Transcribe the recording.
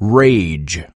rage.